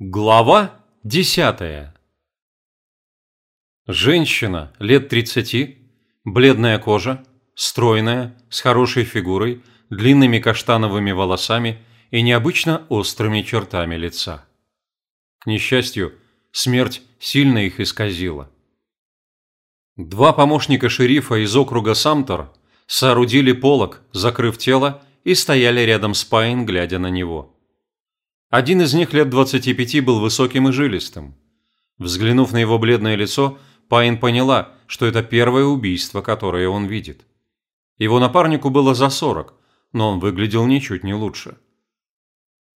Глава десятая Женщина лет тридцати, бледная кожа, стройная, с хорошей фигурой, длинными каштановыми волосами и необычно острыми чертами лица. К несчастью, смерть сильно их исказила. Два помощника шерифа из округа Самтор соорудили полог, закрыв тело, и стояли рядом с Пайн, глядя на него. Один из них лет 25 был высоким и жилистым. Взглянув на его бледное лицо, Пайн поняла, что это первое убийство, которое он видит. Его напарнику было за 40, но он выглядел ничуть не лучше.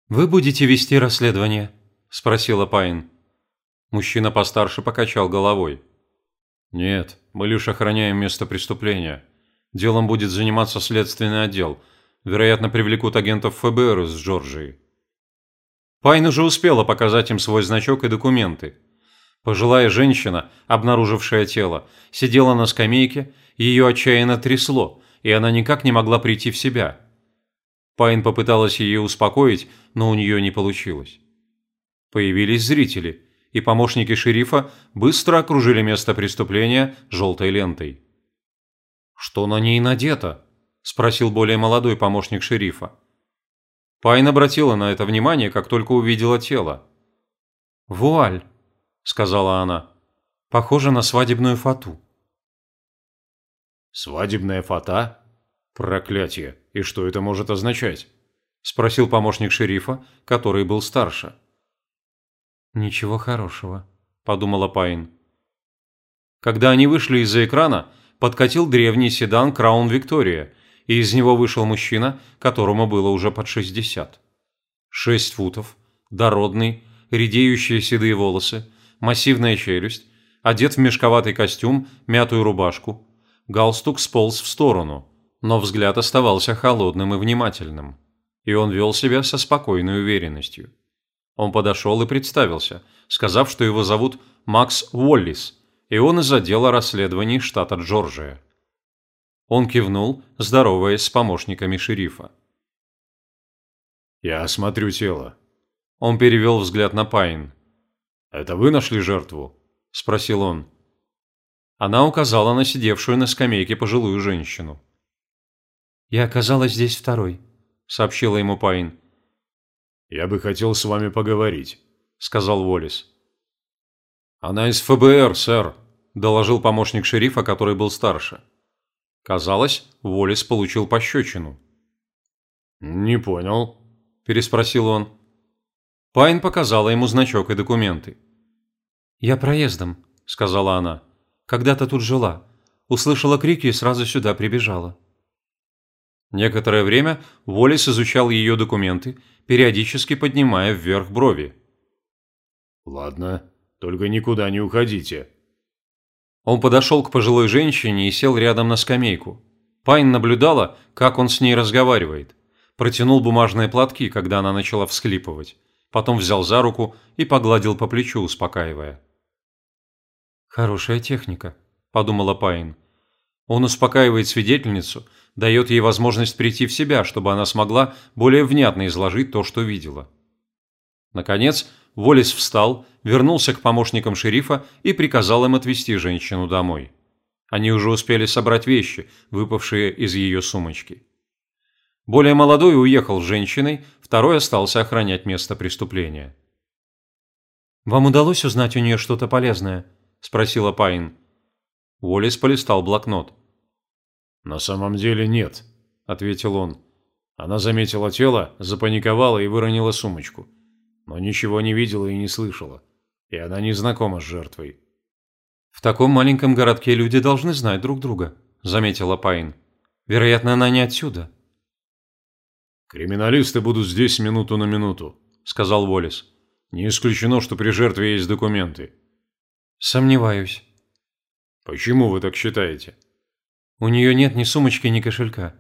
«Вы будете вести расследование?» – спросила Пайн. Мужчина постарше покачал головой. «Нет, мы лишь охраняем место преступления. Делом будет заниматься следственный отдел. Вероятно, привлекут агентов ФБР из Джорджии». Пайн уже успела показать им свой значок и документы. Пожилая женщина, обнаружившая тело, сидела на скамейке, ее отчаянно трясло, и она никак не могла прийти в себя. Пайн попыталась ее успокоить, но у нее не получилось. Появились зрители, и помощники шерифа быстро окружили место преступления желтой лентой. «Что на ней надето?» – спросил более молодой помощник шерифа. Пайн обратила на это внимание, как только увидела тело. «Вуаль», – сказала она, – «похоже на свадебную фату». «Свадебная фата? Проклятие! И что это может означать?» – спросил помощник шерифа, который был старше. «Ничего хорошего», – подумала Пайн. Когда они вышли из-за экрана, подкатил древний седан Краун Виктория – и из него вышел мужчина, которому было уже под 60. Шесть футов, дородный, редеющие седые волосы, массивная челюсть, одет в мешковатый костюм, мятую рубашку. Галстук сполз в сторону, но взгляд оставался холодным и внимательным. И он вел себя со спокойной уверенностью. Он подошел и представился, сказав, что его зовут Макс Уоллис, и он из отдела расследований штата Джорджия. Он кивнул, здороваясь с помощниками шерифа. «Я осмотрю тело». Он перевел взгляд на Пайн. «Это вы нашли жертву?» – спросил он. Она указала на сидевшую на скамейке пожилую женщину. «Я оказалась здесь второй», – сообщила ему Пайн. «Я бы хотел с вами поговорить», – сказал Уоллес. «Она из ФБР, сэр», – доложил помощник шерифа, который был старше. Казалось, Волис получил пощечину. «Не понял», – переспросил он. Пайн показала ему значок и документы. «Я проездом», – сказала она. «Когда-то тут жила. Услышала крики и сразу сюда прибежала». Некоторое время Волис изучал ее документы, периодически поднимая вверх брови. «Ладно, только никуда не уходите», он подошел к пожилой женщине и сел рядом на скамейку. Пайн наблюдала, как он с ней разговаривает. Протянул бумажные платки, когда она начала всхлипывать. Потом взял за руку и погладил по плечу, успокаивая. «Хорошая техника», – подумала Пайн. Он успокаивает свидетельницу, дает ей возможность прийти в себя, чтобы она смогла более внятно изложить то, что видела. Наконец, Волис встал, вернулся к помощникам шерифа и приказал им отвезти женщину домой. Они уже успели собрать вещи, выпавшие из ее сумочки. Более молодой уехал с женщиной, второй остался охранять место преступления. «Вам удалось узнать у нее что-то полезное?» – спросила Пайн. Уоллес полистал блокнот. «На самом деле нет», – ответил он. Она заметила тело, запаниковала и выронила сумочку но ничего не видела и не слышала, и она не знакома с жертвой. «В таком маленьком городке люди должны знать друг друга», – заметила Пайн. «Вероятно, она не отсюда». «Криминалисты будут здесь минуту на минуту», – сказал Уоллес. «Не исключено, что при жертве есть документы». «Сомневаюсь». «Почему вы так считаете?» «У нее нет ни сумочки, ни кошелька.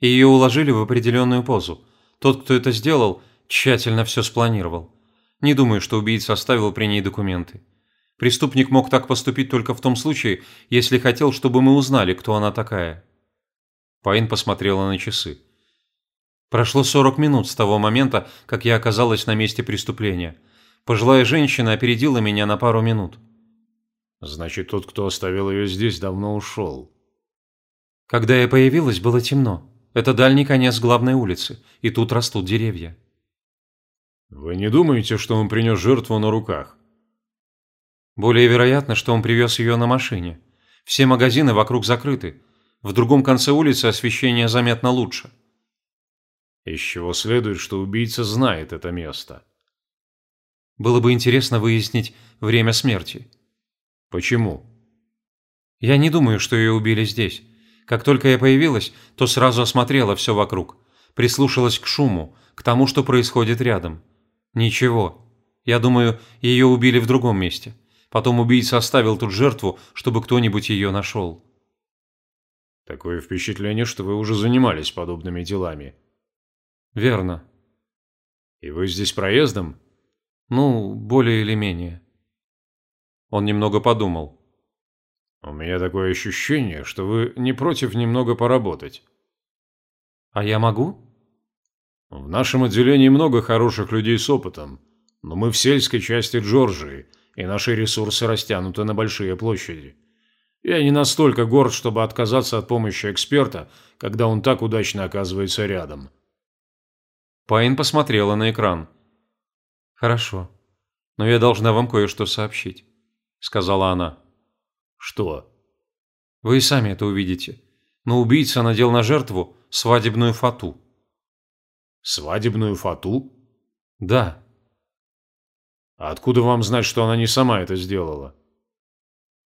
И ее уложили в определенную позу. Тот, кто это сделал, Тщательно все спланировал. Не думаю, что убийца оставил при ней документы. Преступник мог так поступить только в том случае, если хотел, чтобы мы узнали, кто она такая. Пайн посмотрела на часы. Прошло 40 минут с того момента, как я оказалась на месте преступления. Пожилая женщина опередила меня на пару минут. Значит, тот, кто оставил ее здесь, давно ушел. Когда я появилась, было темно. Это дальний конец главной улицы, и тут растут деревья. Вы не думаете, что он принес жертву на руках? Более вероятно, что он привез ее на машине. Все магазины вокруг закрыты. В другом конце улицы освещение заметно лучше. Из чего следует, что убийца знает это место. Было бы интересно выяснить время смерти. Почему? Я не думаю, что ее убили здесь. Как только я появилась, то сразу осмотрела все вокруг. Прислушалась к шуму, к тому, что происходит рядом. Ничего. Я думаю, ее убили в другом месте. Потом убийца оставил тут жертву, чтобы кто-нибудь ее нашел. Такое впечатление, что вы уже занимались подобными делами. Верно. И вы здесь проездом? Ну, более или менее. Он немного подумал. У меня такое ощущение, что вы не против немного поработать. А я могу? В нашем отделении много хороших людей с опытом, но мы в сельской части Джорджии, и наши ресурсы растянуты на большие площади. Я не настолько горд, чтобы отказаться от помощи эксперта, когда он так удачно оказывается рядом. Пайн посмотрела на экран. «Хорошо, но я должна вам кое-что сообщить», — сказала она. «Что?» «Вы и сами это увидите. Но убийца надел на жертву свадебную фату». «Свадебную фату?» «Да». «А откуда вам знать, что она не сама это сделала?»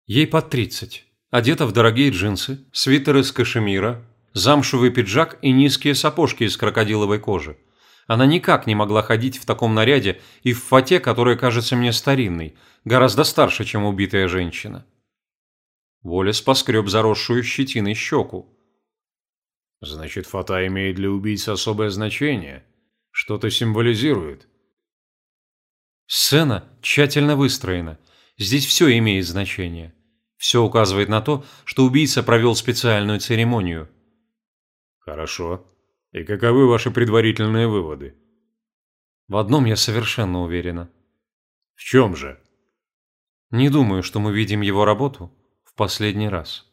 Ей под тридцать. Одета в дорогие джинсы, свитер из кашемира, замшевый пиджак и низкие сапожки из крокодиловой кожи. Она никак не могла ходить в таком наряде и в фате, которая кажется мне старинной, гораздо старше, чем убитая женщина. Волес поскреб заросшую щетиной щеку. «Значит, фата имеет для убийцы особое значение? Что-то символизирует?» Сцена тщательно выстроена. Здесь все имеет значение. Все указывает на то, что убийца провел специальную церемонию. «Хорошо. И каковы ваши предварительные выводы? В одном я совершенно уверена. В чем же? Не думаю, что мы видим его работу в последний раз.